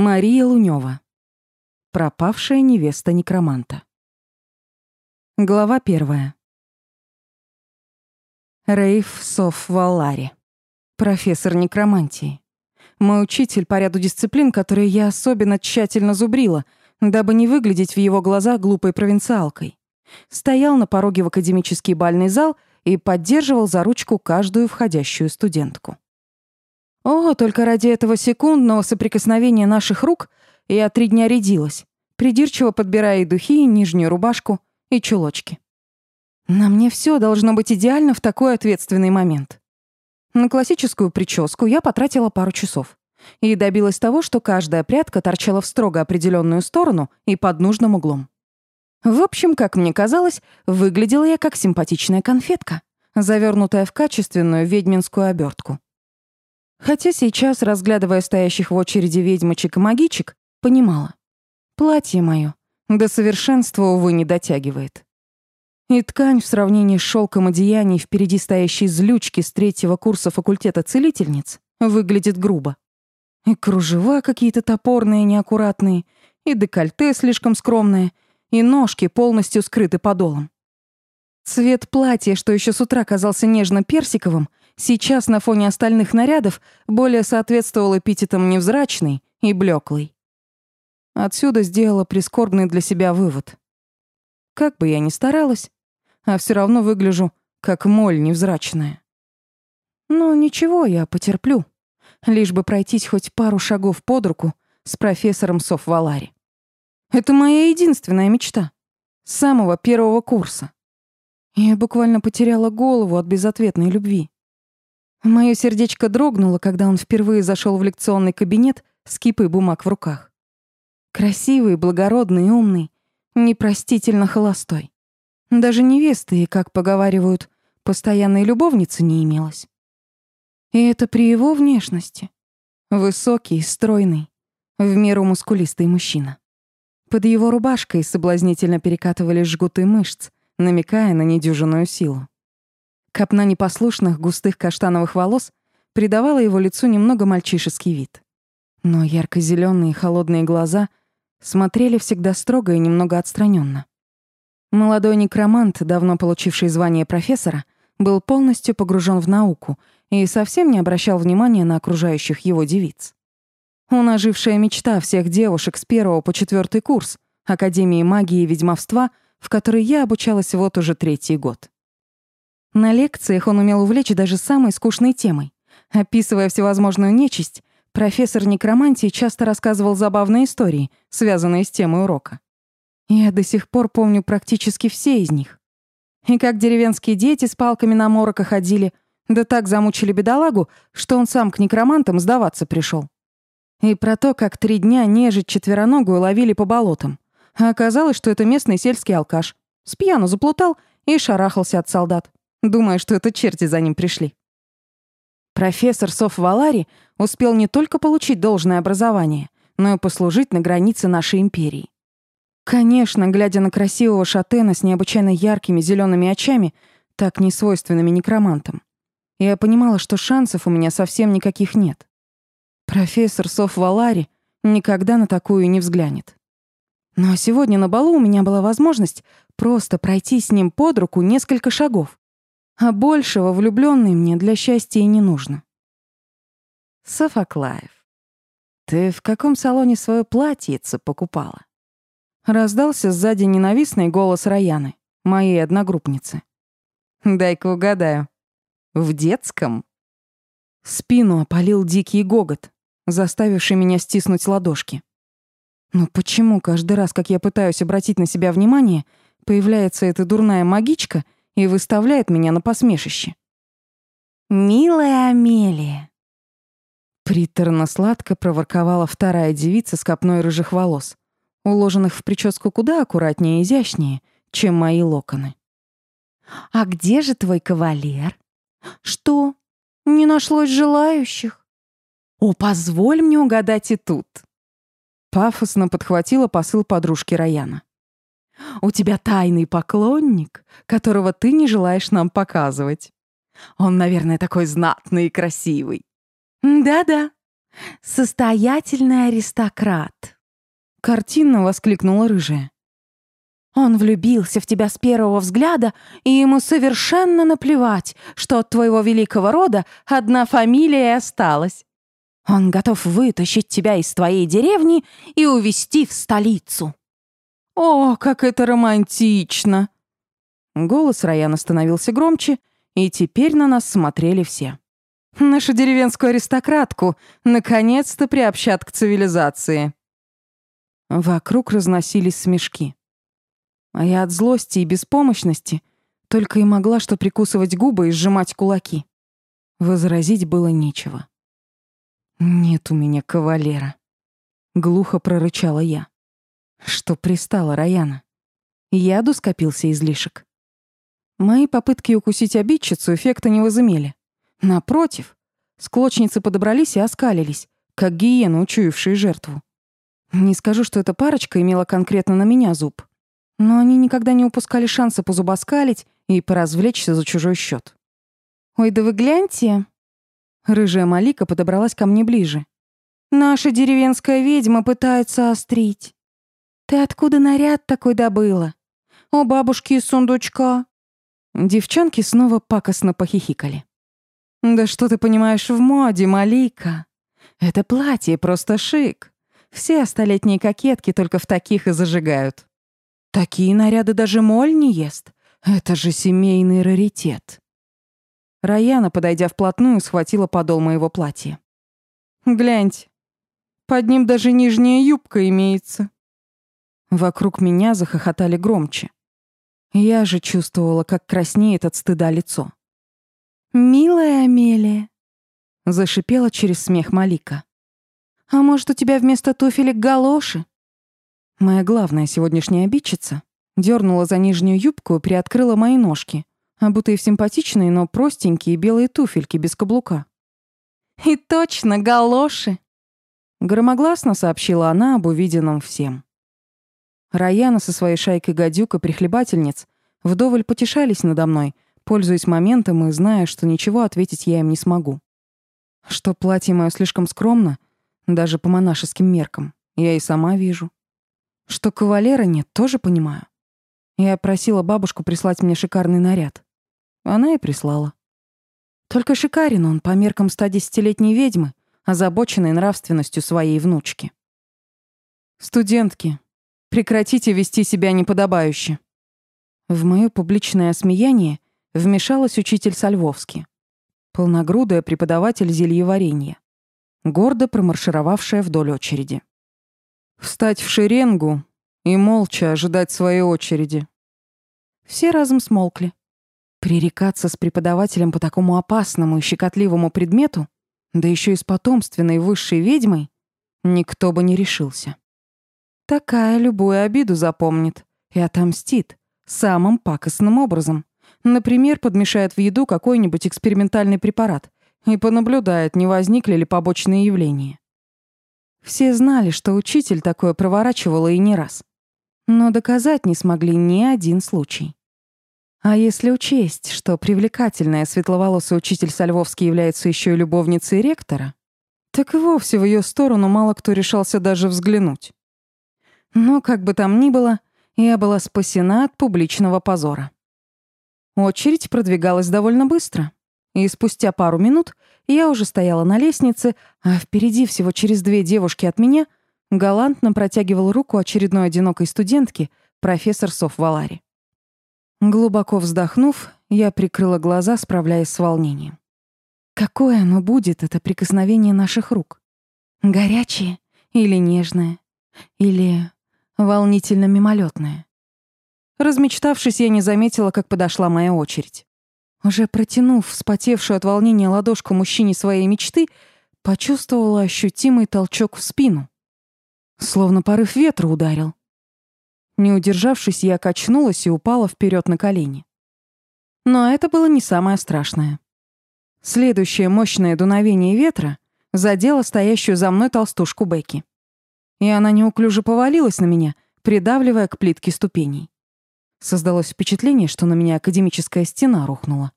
Мария Лунёва. Пропавшая невеста некроманта. Глава первая. Рейф Соф Валлари. Профессор некромантии. Мой учитель по ряду дисциплин, которые я особенно тщательно зубрила, дабы не выглядеть в его глазах глупой провинциалкой. Стоял на пороге в академический бальный зал и поддерживал за ручку каждую входящую студентку. О, только ради этого секундного соприкосновения наших рук я три дня рядилась, придирчиво подбирая и духи, и нижнюю рубашку, и чулочки. На мне все должно быть идеально в такой ответственный момент. На классическую прическу я потратила пару часов и добилась того, что каждая прядка торчала в строго определенную сторону и под нужным углом. В общем, как мне казалось, выглядела я как симпатичная конфетка, завернутая в качественную ведьминскую обертку. Хотя сейчас, разглядывая стоящих в очереди ведьмочек и магичек, понимала. Платье мое до совершенства, увы, не дотягивает. И ткань в сравнении с шелком одеяний впереди стоящей злючки с третьего курса факультета целительниц выглядит грубо. И кружева какие-то топорные, неаккуратные, и декольте слишком скромное, и ножки полностью скрыты подолом. Цвет платья, что еще с утра казался нежно-персиковым, сейчас на фоне остальных нарядов более соответствовал эпитетам невзрачный и блеклый. Отсюда сделала прискорбный для себя вывод. Как бы я ни старалась, а все равно выгляжу как моль невзрачная. Но ничего, я потерплю, лишь бы пройтись хоть пару шагов под руку с профессором Софвалари. Это моя единственная мечта. С самого первого курса. Я буквально потеряла голову от безответной любви. Моё сердечко дрогнуло, когда он впервые зашел в лекционный кабинет с кипой бумаг в руках. Красивый, благородный умный, непростительно холостой. Даже невесты, как поговаривают, постоянной любовницы не имелось. И это при его внешности. Высокий, стройный, в меру мускулистый мужчина. Под его рубашкой соблазнительно перекатывались жгуты мышц, намекая на недюжинную силу. Копна непослушных густых каштановых волос придавала его лицу немного мальчишеский вид. Но ярко зеленые холодные глаза смотрели всегда строго и немного отстраненно. Молодой некромант, давно получивший звание профессора, был полностью погружен в науку и совсем не обращал внимания на окружающих его девиц. Он ожившая мечта всех девушек с первого по четвертый курс Академии магии и ведьмовства, в которой я обучалась вот уже третий год. На лекциях он умел увлечь даже самой скучной темой. Описывая всевозможную нечисть, профессор некромантии часто рассказывал забавные истории, связанные с темой урока. Я до сих пор помню практически все из них. И как деревенские дети с палками на морока ходили, да так замучили бедолагу, что он сам к некромантам сдаваться пришел. И про то, как три дня нежить четвероногую ловили по болотам. А оказалось, что это местный сельский алкаш. Спьяну заплутал и шарахался от солдат думая, что это черти за ним пришли. Профессор Соф Валари успел не только получить должное образование, но и послужить на границе нашей империи. Конечно, глядя на красивого шатена с необычайно яркими зелеными очами, так не свойственными некромантам, я понимала, что шансов у меня совсем никаких нет. Профессор Соф Валари никогда на такую не взглянет. Но сегодня на балу у меня была возможность просто пройти с ним под руку несколько шагов. А большего влюбленный мне для счастья и не нужно. Софоклаев, ты в каком салоне свое платьице покупала? Раздался сзади ненавистный голос Раяны, моей одногруппницы. Дай-ка угадаю. В детском? Спину опалил дикий гогот, заставивший меня стиснуть ладошки. Но почему каждый раз, как я пытаюсь обратить на себя внимание, появляется эта дурная магичка — и выставляет меня на посмешище. «Милая Амелия!» Приторно-сладко проворковала вторая девица с копной рыжих волос, уложенных в прическу куда аккуратнее и изящнее, чем мои локоны. «А где же твой кавалер?» «Что, не нашлось желающих?» «О, позволь мне угадать и тут!» Пафосно подхватила посыл подружки Раяна. У тебя тайный поклонник, которого ты не желаешь нам показывать. Он, наверное, такой знатный и красивый. Да-да. состоятельный аристократ!» Картинно воскликнула рыжая. Он влюбился в тебя с первого взгляда, и ему совершенно наплевать, что от твоего великого рода одна фамилия и осталась. Он готов вытащить тебя из твоей деревни и увезти в столицу. О, как это романтично! Голос Раяна становился громче, и теперь на нас смотрели все. Нашу деревенскую аристократку наконец-то приобщат к цивилизации. Вокруг разносились смешки. А я от злости и беспомощности только и могла что прикусывать губы и сжимать кулаки. Возразить было нечего. «Нет у меня кавалера», — глухо прорычала я. Что пристала Раяна? Яду скопился излишек. Мои попытки укусить обидчицу эффекта не возымели. Напротив, склочницы подобрались и оскалились, как гиены, учуявшие жертву. Не скажу, что эта парочка имела конкретно на меня зуб, но они никогда не упускали шанса позубоскалить и поразвлечься за чужой счет. «Ой, да вы гляньте!» Рыжая Малика подобралась ко мне ближе. «Наша деревенская ведьма пытается острить. Ты откуда наряд такой добыла? О, бабушки из сундучка!» Девчонки снова пакостно похихикали. «Да что ты понимаешь в моде, Малика? Это платье просто шик. Все столетние кокетки только в таких и зажигают». Такие наряды даже моль не ест. Это же семейный раритет. Раяна, подойдя вплотную, схватила подол моего платья. «Гляньте, под ним даже нижняя юбка имеется». Вокруг меня захохотали громче. Я же чувствовала, как краснеет от стыда лицо. «Милая Амелия», — зашипела через смех Малика. «А может, у тебя вместо туфелек галоши?» Моя главная сегодняшняя обидчица дернула за нижнюю юбку и приоткрыла мои ножки, обутые в симпатичные, но простенькие белые туфельки без каблука. «И точно, галоши!» Громогласно сообщила она об увиденном всем. Раяна со своей шайкой гадюк и прихлебательниц вдоволь потешались надо мной, пользуясь моментом и зная, что ничего ответить я им не смогу. Что платье мое слишком скромно, даже по монашеским меркам, я и сама вижу. Что кавалера нет, тоже понимаю. Я просила бабушку прислать мне шикарный наряд. Она и прислала. Только шикарен он по меркам 110-летней ведьмы, озабоченной нравственностью своей внучки. «Студентки, прекратите вести себя неподобающе». В моё публичное осмеяние вмешалась учитель Сальвовский, полногрудая преподаватель зельеварения, гордо промаршировавшая вдоль очереди. Встать в шеренгу и молча ожидать своей очереди. Все разом смолкли. Пререкаться с преподавателем по такому опасному и щекотливому предмету, да еще и с потомственной высшей ведьмой, никто бы не решился. Такая любую обиду запомнит и отомстит самым пакостным образом. Например, подмешает в еду какой-нибудь экспериментальный препарат и понаблюдает, не возникли ли побочные явления. Все знали, что учитель такое проворачивала и не раз. Но доказать не смогли ни один случай. А если учесть, что привлекательная светловолосая учитель Сальвовский является еще и любовницей ректора, так и вовсе в ее сторону мало кто решался даже взглянуть. Но, как бы там ни было, я была спасена от публичного позора. Очередь продвигалась довольно быстро, и спустя пару минут я уже стояла на лестнице, а впереди всего через две девушки от меня галантно протягивал руку очередной одинокой студентки, профессор Соф Валари. Глубоко вздохнув, я прикрыла глаза, справляясь с волнением. Какое оно будет, это прикосновение наших рук? Горячее или нежное? Или волнительно мимолетное? Размечтавшись, я не заметила, как подошла моя очередь. Уже протянув вспотевшую от волнения ладошку мужчине своей мечты, почувствовала ощутимый толчок в спину. Словно порыв ветра ударил. Не удержавшись, я качнулась и упала вперед на колени. Но это было не самое страшное. Следующее мощное дуновение ветра задело стоящую за мной толстушку Бекки. И она неуклюже повалилась на меня, придавливая к плитке ступеней. Создалось впечатление, что на меня академическая стена рухнула.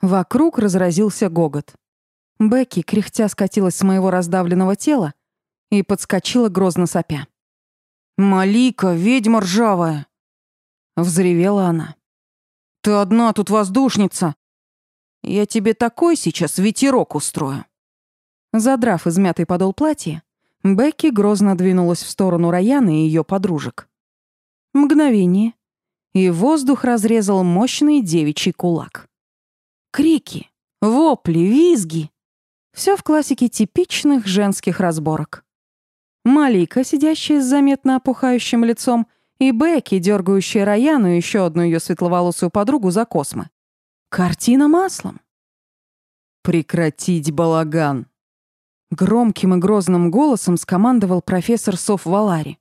Вокруг разразился гогот. Бекки, кряхтя, скатилась с моего раздавленного тела и подскочила грозно сопя. «Малика, ведьма ржавая!» Взревела она. «Ты одна тут воздушница! Я тебе такой сейчас ветерок устрою!» Задрав измятый подол платья, Бекки грозно двинулась в сторону Раяны и ее подружек. Мгновение, и воздух разрезал мощный девичий кулак. Крики, вопли, визги. Все в классике типичных женских разборок. Малика, сидящая с заметно опухающим лицом, и Бекки, дергающая Раяну и еще одну ее светловолосую подругу за космы. Картина маслом. «Прекратить балаган!» Громким и грозным голосом скомандовал профессор Соф Валари.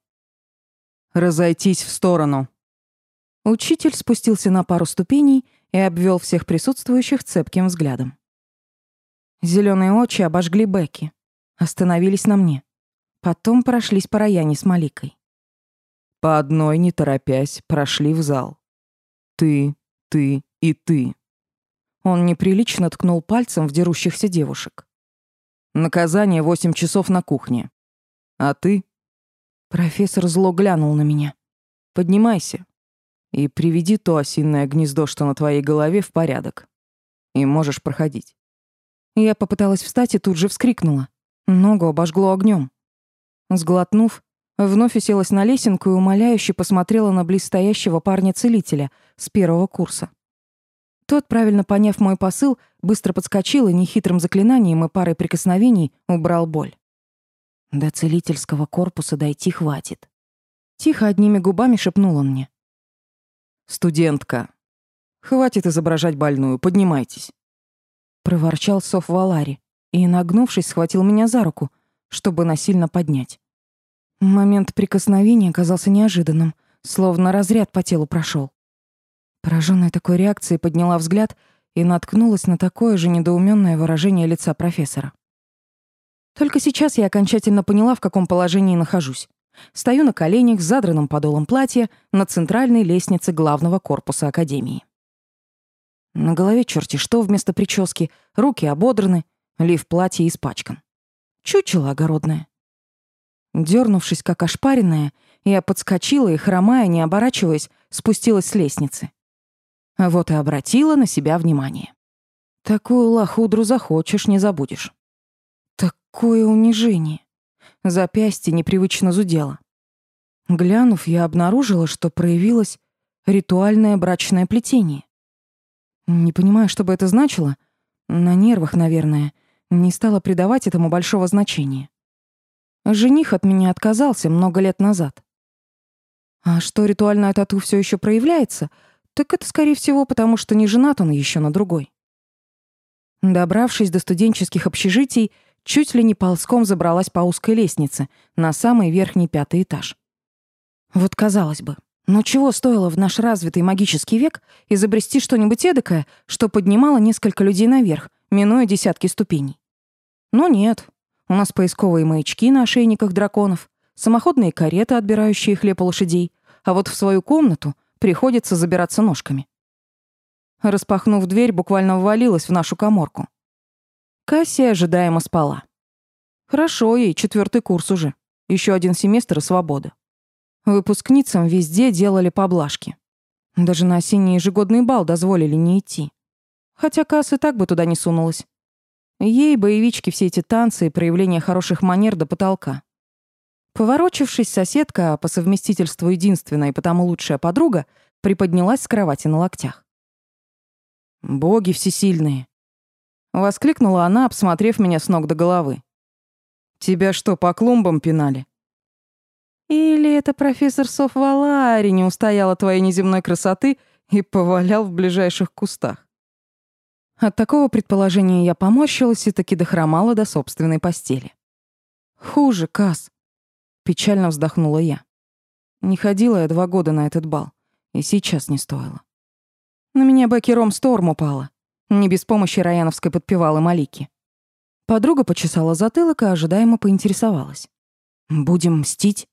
«Разойтись в сторону!» Учитель спустился на пару ступеней и обвел всех присутствующих цепким взглядом. Зеленые очи обожгли Бекки, остановились на мне. Потом прошлись по Раяне с Маликой. По одной, не торопясь, прошли в зал. Ты, ты и ты. Он неприлично ткнул пальцем в дерущихся девушек. Наказание восемь часов на кухне. А ты? Профессор зло глянул на меня. Поднимайся и приведи то осиное гнездо, что на твоей голове, в порядок. И можешь проходить. Я попыталась встать и тут же вскрикнула. Ногу обожгло огнем. Сглотнув, вновь уселась на лесенку и умоляюще посмотрела на близстоящего парня-целителя с первого курса. Тот, правильно поняв мой посыл, быстро подскочил и нехитрым заклинанием и парой прикосновений убрал боль. До целительского корпуса дойти хватит. Тихо одними губами шепнул он мне. «Студентка, хватит изображать больную, поднимайтесь» проворчал Соф Валари и, нагнувшись, схватил меня за руку, чтобы насильно поднять. Момент прикосновения оказался неожиданным, словно разряд по телу прошел. Пораженная такой реакцией подняла взгляд и наткнулась на такое же недоуменное выражение лица профессора. Только сейчас я окончательно поняла, в каком положении нахожусь. Стою на коленях с задранным подолом платья на центральной лестнице главного корпуса Академии. На голове черти что вместо прически, руки ободраны, лиф платья испачкан. Чучело огородное. Дернувшись, как ошпаренная, я подскочила и, хромая, не оборачиваясь, спустилась с лестницы. Вот и обратила на себя внимание. Такую лохудру захочешь, не забудешь. Такое унижение. Запястье непривычно зудело. Глянув, я обнаружила, что проявилось ритуальное брачное плетение. Не понимаю, что бы это значило. На нервах, наверное. Не стала придавать этому большого значения. Жених от меня отказался много лет назад. А что ритуальное тату все еще проявляется, так это, скорее всего, потому что не женат он еще на другой. Добравшись до студенческих общежитий, чуть ли не ползком забралась по узкой лестнице на самый верхний пятый этаж. Вот казалось бы, но чего стоило в наш развитый магический век изобрести что-нибудь эдакое, что поднимало несколько людей наверх, минуя десятки ступеней? Но нет. У нас поисковые маячки на ошейниках драконов, самоходные кареты, отбирающие хлеб у лошадей, а вот в свою комнату приходится забираться ножками. Распахнув дверь, буквально ввалилась в нашу коморку. Кассия ожидаемо спала. Хорошо ей, четвертый курс уже. Еще один семестр и свобода. Выпускницам везде делали поблажки. Даже на осенний ежегодный бал дозволили не идти. Хотя Касс и так бы туда не сунулась. Ей, боевички, все эти танцы и проявление хороших манер до потолка. Поворочившись, соседка, по совместительству единственная и потому лучшая подруга, приподнялась с кровати на локтях. «Боги всесильные!» — воскликнула она, обсмотрев меня с ног до головы. «Тебя что, по клумбам пинали?» Или это профессор Софвалари не устоял от твоей неземной красоты и повалял в ближайших кустах? От такого предположения я поморщилась и таки дохромала до собственной постели. «Хуже, Кас. Печально вздохнула я. Не ходила я два года на этот бал, и сейчас не стоило. На меня Бекки Сторм упала, не без помощи Раяновской подпевалы Малики. Подруга почесала затылок и ожидаемо поинтересовалась. «Будем мстить?»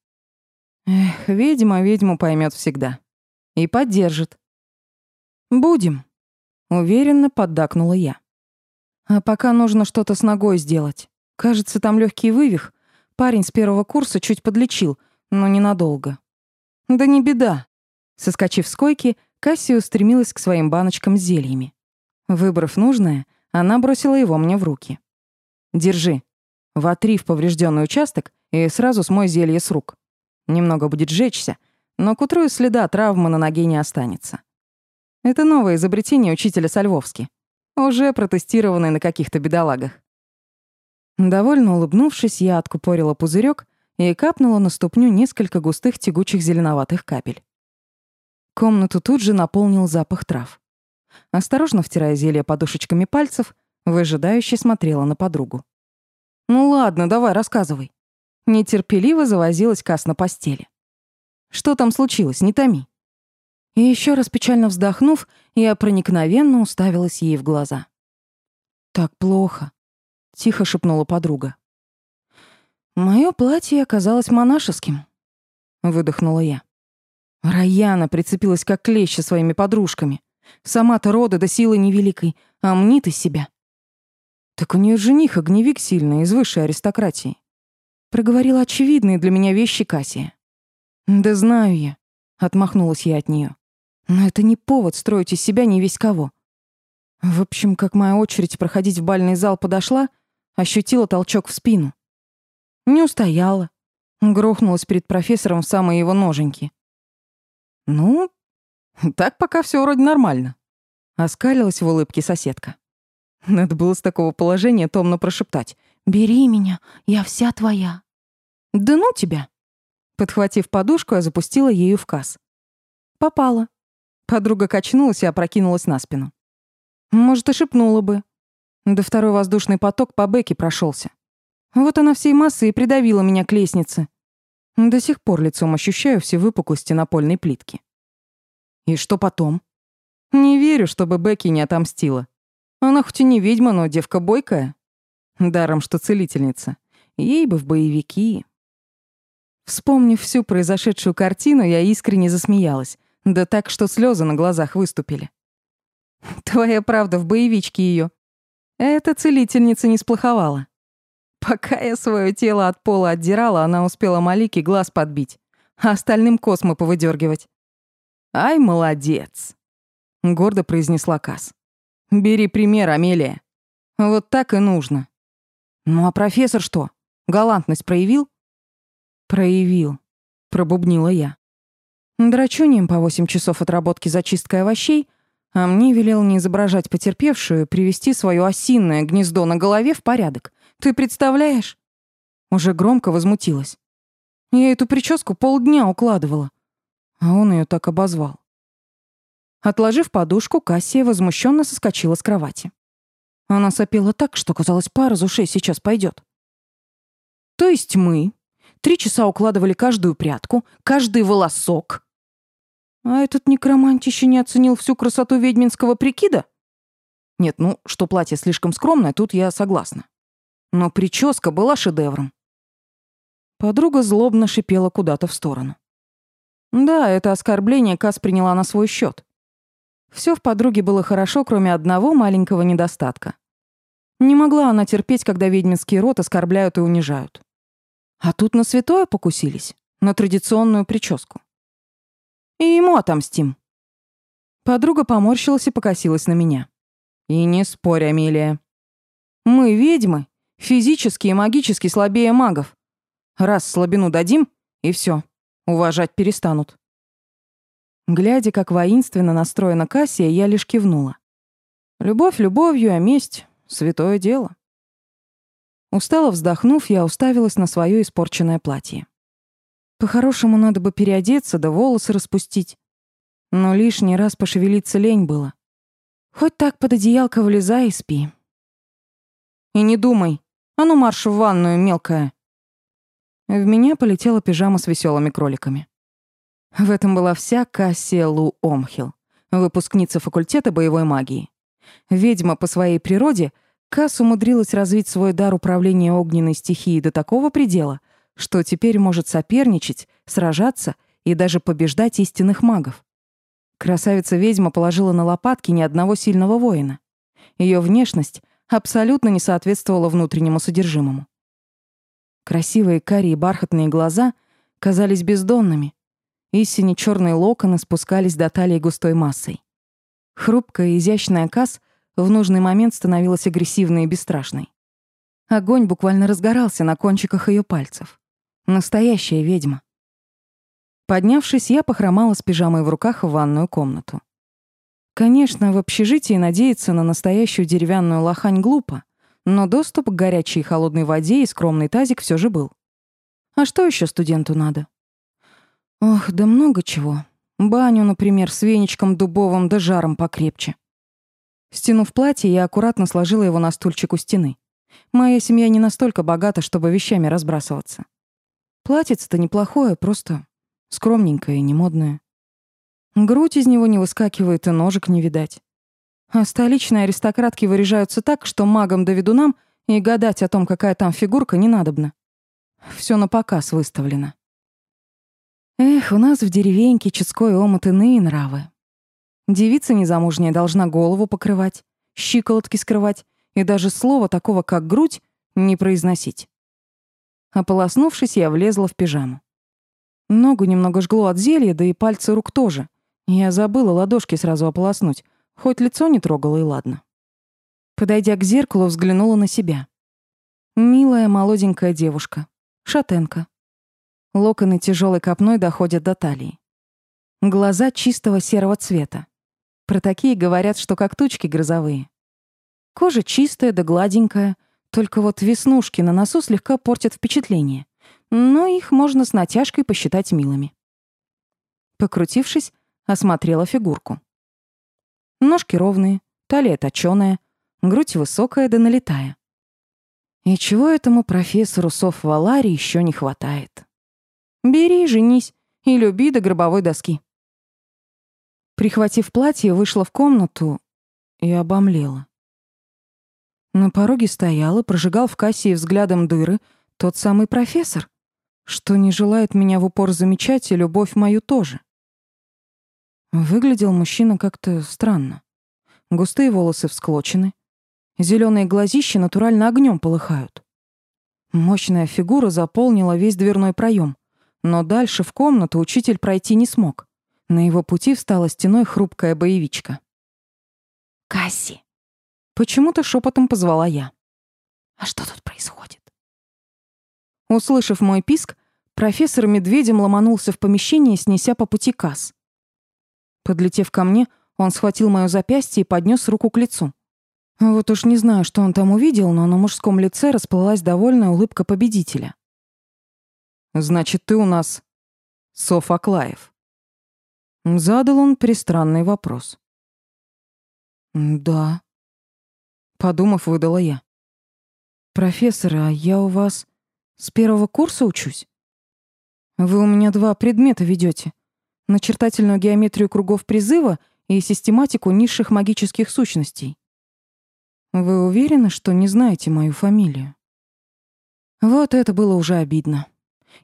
Эх, ведьма ведьму поймет всегда. И поддержит. «Будем», — уверенно поддакнула я. А пока нужно что-то с ногой сделать. Кажется, там легкий вывих. Парень с первого курса чуть подлечил, но ненадолго. Да не беда. Соскочив с койки, Кассия устремилась к своим баночкам с зельями. Выбрав нужное, она бросила его мне в руки. «Держи. Вотри в поврежденный участок и сразу смой зелье с рук. Немного будет жечься, но к утру и следа травмы на ноге не останется. Это новое изобретение учителя Сальвовски, уже протестированное на каких-то бедолагах. Довольно улыбнувшись, я откупорила пузырек и капнула на ступню несколько густых тягучих зеленоватых капель. Комнату тут же наполнил запах трав. Осторожно втирая зелье подушечками пальцев, выжидающе смотрела на подругу. «Ну ладно, давай, рассказывай». Нетерпеливо завозилась Кас на постели. «Что там случилось? Не томи». И еще раз печально вздохнув, я проникновенно уставилась ей в глаза. «Так плохо», — тихо шепнула подруга. Мое платье оказалось монашеским», — выдохнула я. Раяна прицепилась как клеща своими подружками. Сама-то рода до силы невеликой, а мнит из себя. Так у нее жених огневик сильный, из высшей аристократии. Проговорила очевидные для меня вещи Кассия. Да знаю я, отмахнулась я от нее. Но это не повод строить из себя не весь кого. В общем, как моя очередь проходить в бальный зал подошла, ощутила толчок в спину. Не устояла. Грохнулась перед профессором в самые его ноженьки. «Ну, так пока все вроде нормально», — оскалилась в улыбке соседка. Надо было с такого положения томно прошептать. «Бери меня, я вся твоя». «Да ну тебя!» Подхватив подушку, я запустила ею в касс. Попала. Подруга качнулась и опрокинулась на спину. Может, и шепнула бы. Да второй воздушный поток по бэке прошелся. Вот она всей массой и придавила меня к лестнице. До сих пор лицом ощущаю все выпуклости напольной плитки. И что потом? Не верю, чтобы Бекки не отомстила. Она хоть и не ведьма, но девка бойкая. Даром, что целительница. Ей бы в боевики. Вспомнив всю произошедшую картину, я искренне засмеялась. Да так, что слезы на глазах выступили. Твоя правда в боевичке ее. Эта целительница не сплоховала. Пока я свое тело от пола отдирала, она успела Малике глаз подбить, а остальным космы повыдергивать. «Ай, молодец!» — гордо произнесла Кас. «Бери пример, Амелия. Вот так и нужно». «Ну а профессор что, галантность проявил?» «Проявил», — пробубнила я. Драчунием по восемь часов отработки зачисткой овощей, а мне велел не изображать потерпевшую, привести свое осинное гнездо на голове в порядок. Ты представляешь?» Уже громко возмутилась. Я эту прическу полдня укладывала, а он ее так обозвал. Отложив подушку, Кассия возмущенно соскочила с кровати. Она сопела так, что, казалось, пар из ушей сейчас пойдет. То есть мы три часа укладывали каждую прядку, каждый волосок. А этот некромант еще не оценил всю красоту ведьминского прикида? Нет, ну, что платье слишком скромное, тут я согласна но прическа была шедевром. Подруга злобно шипела куда-то в сторону. Да, это оскорбление Кас приняла на свой счет. Все в подруге было хорошо, кроме одного маленького недостатка. Не могла она терпеть, когда ведьминский род оскорбляют и унижают. А тут на святое покусились, на традиционную прическу. И ему отомстим. Подруга поморщилась и покосилась на меня. И не спорь, Амелия. Мы ведьмы, Физически и магически слабее магов. Раз слабину дадим, и все, уважать перестанут. Глядя, как воинственно настроена Кассия, я лишь кивнула. Любовь любовью, а месть — святое дело. Устало вздохнув, я уставилась на свое испорченное платье. По-хорошему, надо бы переодеться, да волосы распустить. Но лишний раз пошевелиться лень было. Хоть так под одеялко влезай и спи. И не думай, а ну марш в ванную, мелкая. В меня полетела пижама с веселыми кроликами. В этом была вся Кассия Лу Омхил, выпускница факультета боевой магии. Ведьма по своей природе, Касс умудрилась развить свой дар управления огненной стихией до такого предела, что теперь может соперничать, сражаться и даже побеждать истинных магов. Красавица-ведьма положила на лопатки ни одного сильного воина. Ее внешность абсолютно не соответствовало внутреннему содержимому. Красивые карие бархатные глаза казались бездонными, и сине-черные локоны спускались до талии густой массой. Хрупкая и изящная Касс в нужный момент становилась агрессивной и бесстрашной. Огонь буквально разгорался на кончиках ее пальцев. Настоящая ведьма. Поднявшись, я похромала с пижамой в руках в ванную комнату. Конечно, в общежитии надеяться на настоящую деревянную лохань глупо, но доступ к горячей и холодной воде и скромный тазик все же был. А что еще студенту надо? Ох, да много чего. Баню, например, с веничком дубовым да жаром покрепче. Стянув платье, я аккуратно сложила его на стульчик у стены. Моя семья не настолько богата, чтобы вещами разбрасываться. Платьице-то неплохое, просто скромненькое и немодное. Грудь из него не выскакивает и ножек не видать. А столичные аристократки выряжаются так, что магам да ведунам и гадать о том, какая там фигурка, не надобно. Всё на показ выставлено. Эх, у нас в деревеньке Чудской омут иные нравы. Девица незамужняя должна голову покрывать, щиколотки скрывать и даже слова такого, как грудь, не произносить. Ополоснувшись, я влезла в пижаму. Ногу немного жгло от зелья, да и пальцы рук тоже. Я забыла ладошки сразу ополоснуть. Хоть лицо не трогала, и ладно. Подойдя к зеркалу, взглянула на себя. Милая молоденькая девушка. Шатенка. Локоны тяжелой копной доходят до талии. Глаза чистого серого цвета. Про такие говорят, что как тучки грозовые. Кожа чистая да гладенькая, только вот веснушки на носу слегка портят впечатление. Но их можно с натяжкой посчитать милыми. Покрутившись, осмотрела фигурку. Ножки ровные, талия точёная, грудь высокая да налитая. И чего этому профессору Соф Валари еще не хватает? Бери, женись и люби до гробовой доски. Прихватив платье, вышла в комнату и обомлела. На пороге стоял и прожигал в кассе взглядом дыры тот самый профессор, что не желает меня в упор замечать и любовь мою тоже. Выглядел мужчина как-то странно. Густые волосы всклочены. Зелёные глазища натурально огнём полыхают. Мощная фигура заполнила весь дверной проём, но дальше в комнату учитель пройти не смог. На его пути встала стеной хрупкая боевичка. «Касси!» Почему-то шепотом позвала я. «А что тут происходит?» Услышав мой писк, профессор медведем ломанулся в помещение, снеся по пути касс. Подлетев ко мне, он схватил моё запястье и поднёс руку к лицу. Вот уж не знаю, что он там увидел, но на мужском лице расплылась довольная улыбка победителя. «Значит, ты у нас Соф Аклаев?» Задал он пристранный вопрос. «Да», — подумав, выдала я. «Профессор, а я у вас с первого курса учусь? Вы у меня два предмета ведёте начертательную геометрию кругов призыва и систематику низших магических сущностей. Вы уверены, что не знаете мою фамилию? Вот это было уже обидно.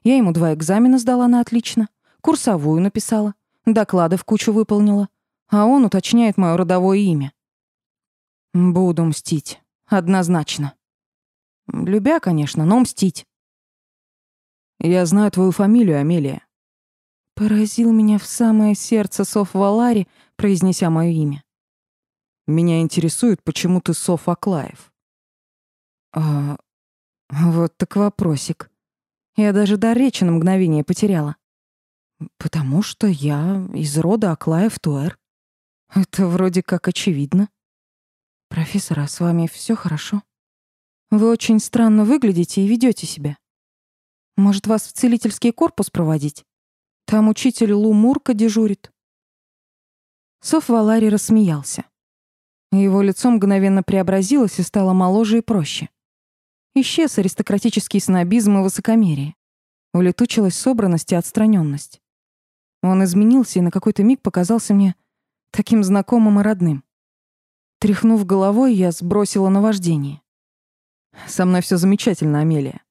Я ему два экзамена сдала на отлично, курсовую написала, доклады в кучу выполнила, а он уточняет моё родовое имя. Буду мстить, однозначно. Любя, конечно, но мстить. Я знаю твою фамилию, Амелия. Поразил меня в самое сердце Соф Валари, произнеся моё имя. Меня интересует, почему ты Соф Аклаев. А, вот так вопросик. Я даже до речи на мгновение потеряла. Потому что я из рода Аклаев Туэр. Это вроде как очевидно. Профессор, а с вами все хорошо? Вы очень странно выглядите и ведете себя. Может, вас в целительский корпус проводить? Там учитель Лумурка дежурит. Соф Валари рассмеялся. Его лицо мгновенно преобразилось и стало моложе и проще. Исчез аристократический снобизм и высокомерие. Улетучилась собранность и отстраненность. Он изменился и на какой-то миг показался мне таким знакомым и родным. Тряхнув головой, я сбросила наваждение. «Со мной все замечательно, Амелия.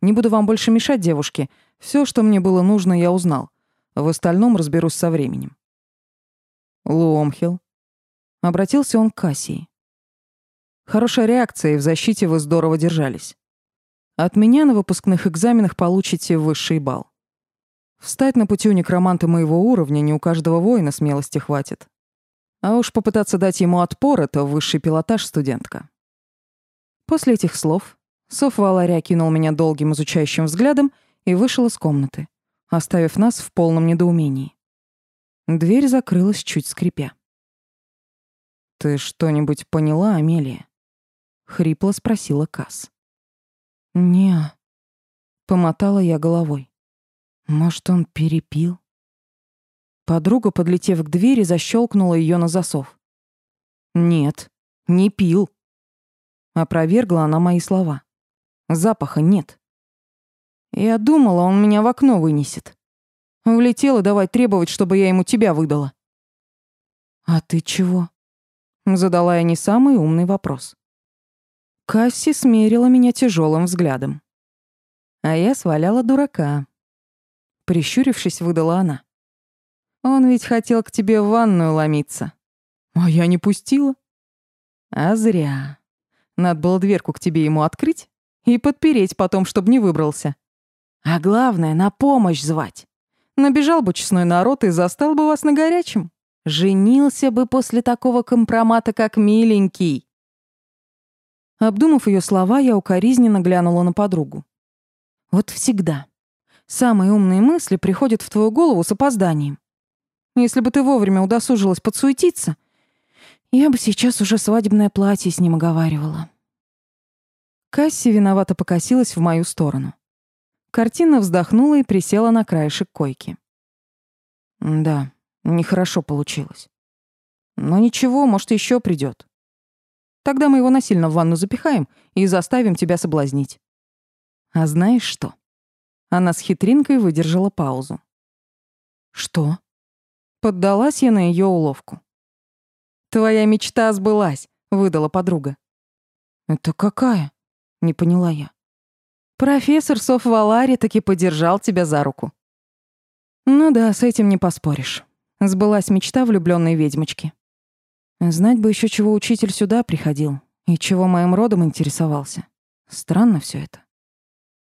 Не буду вам больше мешать, девушки. Все, что мне было нужно, я узнал. В остальном разберусь со временем. Ломхил. Обратился он к Кассии. Хорошая реакция, и в защите вы здорово держались. От меня на выпускных экзаменах получите высший балл. Встать на пути у некроманта моего уровня не у каждого воина смелости хватит. А уж попытаться дать ему отпор — это высший пилотаж, студентка. После этих слов Соф Валария кинул меня долгим изучающим взглядом и вышел из комнаты, оставив нас в полном недоумении. Дверь закрылась, чуть скрипя. «Ты что-нибудь поняла, Амелия?» хрипло спросила Кас. Не. Помотала я головой. Может, он перепил? Подруга, подлетев к двери, защелкнула ее на засов. Нет, не пил. Опровергла она мои слова. Запаха нет. Я думала, он меня в окно вынесет. Влетела давай требовать, чтобы я ему тебя выдала. А ты чего? Задала я не самый умный вопрос. Касси смерила меня тяжелым взглядом. А я сваляла дурака. Прищурившись, выдала она. Он ведь хотел к тебе в ванную ломиться. А я не пустила. А зря. Надо было дверку к тебе ему открыть и подпереть потом, чтобы не выбрался. А главное, на помощь звать. Набежал бы честной народ и застал бы вас на горячем. Женился бы после такого компромата, как миленький. Обдумав ее слова, я укоризненно глянула на подругу. Вот всегда. Самые умные мысли приходят в твою голову с опозданием. Если бы ты вовремя удосужилась подсуетиться, я бы сейчас уже свадебное платье с ним оговаривала. Касси виновато покосилась в мою сторону. Картина вздохнула и присела на краешек койки. Да, нехорошо получилось. Но ничего, может, еще придет. Тогда мы его насильно в ванну запихаем и заставим тебя соблазнить. А знаешь что? Она с хитринкой выдержала паузу. Что? Поддалась я на ее уловку. Твоя мечта сбылась, выдала подруга. Это какая? Не поняла я. Профессор Соф Валари таки подержал тебя за руку. Ну да, с этим не поспоришь. Сбылась мечта влюбленной ведьмочки. Знать бы еще, чего учитель сюда приходил и чего моим родом интересовался. Странно все это.